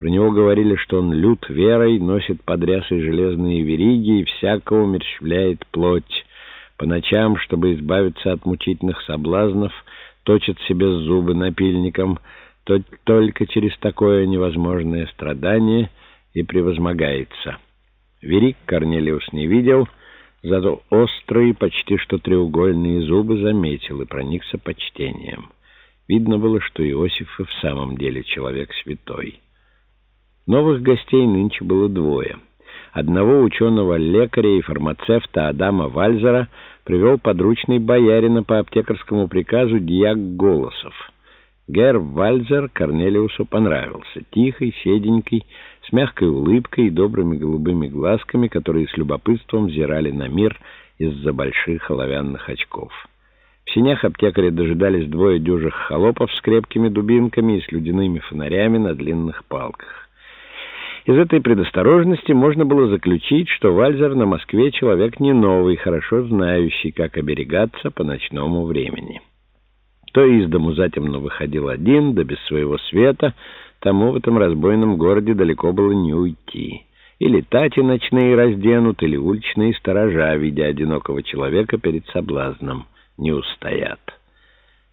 Про него говорили, что он лют верой, носит под рясой железные вериги и всяко умерщвляет плоть. По ночам, чтобы избавиться от мучительных соблазнов, точит себе зубы напильником, то только через такое невозможное страдание и превозмогается. Верик Корнелиус не видел, зато острые, почти что треугольные зубы заметил и проникся почтением. Видно было, что Иосиф и в самом деле человек святой. Новых гостей нынче было двое. Одного ученого-лекаря и фармацевта Адама Вальзера привел подручный боярина по аптекарскому приказу Дьяк Голосов. Гер Вальзер Корнелиусу понравился. Тихий, седенький, с мягкой улыбкой и добрыми голубыми глазками, которые с любопытством взирали на мир из-за больших оловянных очков. В синях аптекаря дожидались двое дюжих холопов с крепкими дубинками и с людяными фонарями на длинных палках. Из этой предосторожности можно было заключить, что Вальзер на Москве человек не новый, хорошо знающий, как оберегаться по ночному времени. То из дому затемно выходил один, да без своего света, тому в этом разбойном городе далеко было не уйти. Или тати ночные разденут, или уличные сторожа, видя одинокого человека перед соблазном, не устоят.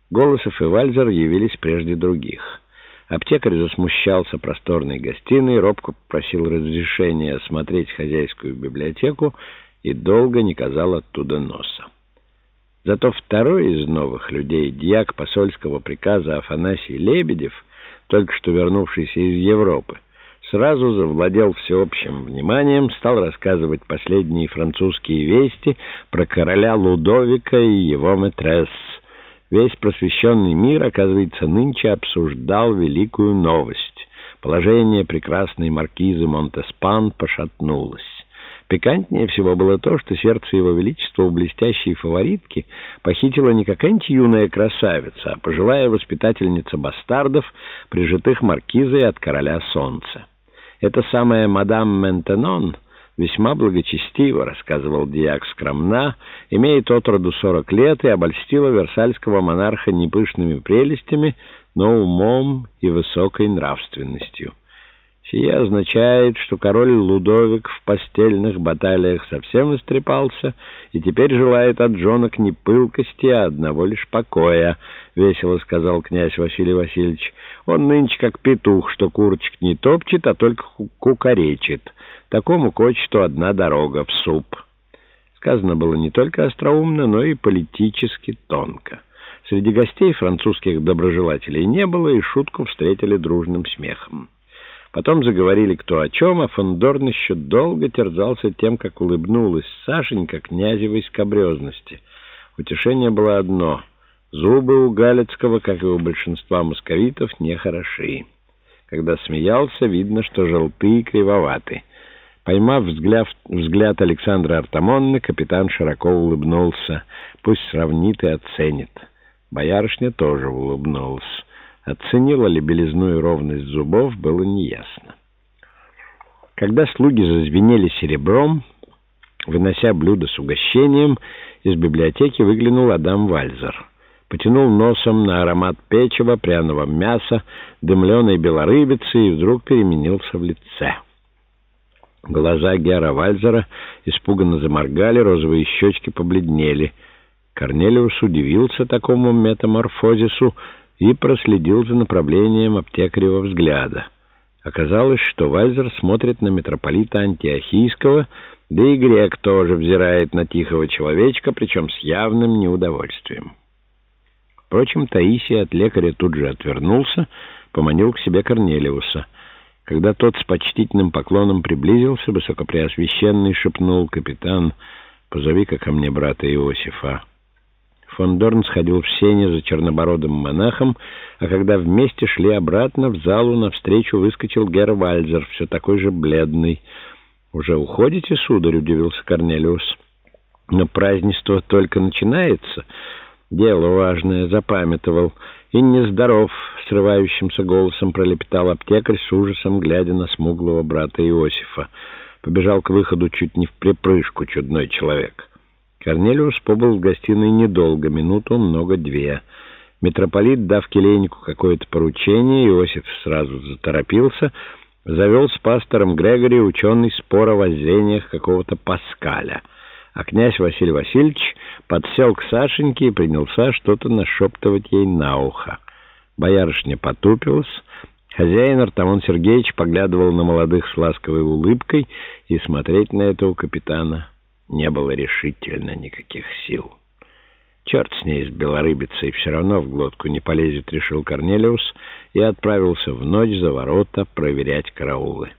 Голосов и Вальзер явились прежде других — Аптекарь засмущался просторной гостиной, робко попросил разрешения осмотреть хозяйскую библиотеку и долго не казал оттуда носа. Зато второй из новых людей, дьяк посольского приказа Афанасий Лебедев, только что вернувшийся из Европы, сразу завладел всеобщим вниманием, стал рассказывать последние французские вести про короля Лудовика и его мэтресс, Весь просвещенный мир, оказывается, нынче обсуждал великую новость. Положение прекрасной маркизы Монтеспан пошатнулось. Пикантнее всего было то, что сердце его величества у блестящей фаворитки похитила не какая-нибудь юная красавица, а пожилая воспитательница бастардов, прижитых маркизой от короля солнца. Эта самая мадам Ментенон весьма благочестиво, рассказывал Диак скромна, имеет от роду сорок лет и обольстила версальского монарха не пышными прелестями, но умом и высокой нравственностью. Сие означает, что король Лудовик в постельных баталиях совсем истрепался и теперь желает от жонок не пылкости, а одного лишь покоя, — весело сказал князь Василий Васильевич. Он нынче как петух, что курочек не топчет, а только кукаречит. Такому кочету одна дорога в суп. Сказано было не только остроумно, но и политически тонко. Среди гостей французских доброжелателей не было, и шутку встретили дружным смехом. Потом заговорили кто о чем, а Фондорн еще долго терзался тем, как улыбнулась Сашенька князевой скобрезности. Утешение было одно — зубы у Галицкого, как и у большинства московитов, нехороши. Когда смеялся, видно, что желтые и кривоваты — Поймав взгляд, взгляд Александра Артамонны, капитан широко улыбнулся. Пусть сравнит и оценит. Боярышня тоже улыбнулась. Оценила ли белизну и ровность зубов, было неясно. Когда слуги зазвенели серебром, вынося блюдо с угощением, из библиотеки выглянул Адам Вальзер. Потянул носом на аромат печива, пряного мяса, дымленой белорыбицы и вдруг переменился в лице. Глаза Гера Вальзера испуганно заморгали, розовые щечки побледнели. Корнелиус удивился такому метаморфозису и проследил за направлением аптекарева взгляда. Оказалось, что Вальзер смотрит на митрополита Антиохийского, да и грек тоже взирает на тихого человечка, причем с явным неудовольствием. Впрочем, Таисия от лекаря тут же отвернулся, поманил к себе Корнелиуса — когда тот с почтительным поклоном приблизился, высокопреосвященный шепнул капитан, «Позови-ка ко мне брата Иосифа». Фон Дорн сходил в сене за чернобородым монахом, а когда вместе шли обратно в залу, навстречу выскочил Гер Вальзер, все такой же бледный. «Уже уходите, сударь?» — удивился Корнелиус. «Но празднество только начинается. Дело важное, запамятовал. И нездоров, срывающимся голосом пролепетал аптекарь с ужасом, глядя на смуглого брата Иосифа. Побежал к выходу чуть не в припрыжку чудной человек. Корнелиус побыл в гостиной недолго, минуту, много две. Митрополит, дав келейнику какое-то поручение, Иосиф сразу заторопился, завел с пастором Грегори ученый спор о воззрениях какого-то Паскаля, а князь Василий Васильевич подсел к Сашеньке и принялся что-то нашептывать ей на ухо. Боярышня потупилась, хозяин Артамон Сергеевич поглядывал на молодых с ласковой улыбкой, и смотреть на этого капитана не было решительно никаких сил. Черт с ней, с белорыбицей, все равно в глотку не полезет, решил Корнелиус, и отправился в ночь за ворота проверять караулы.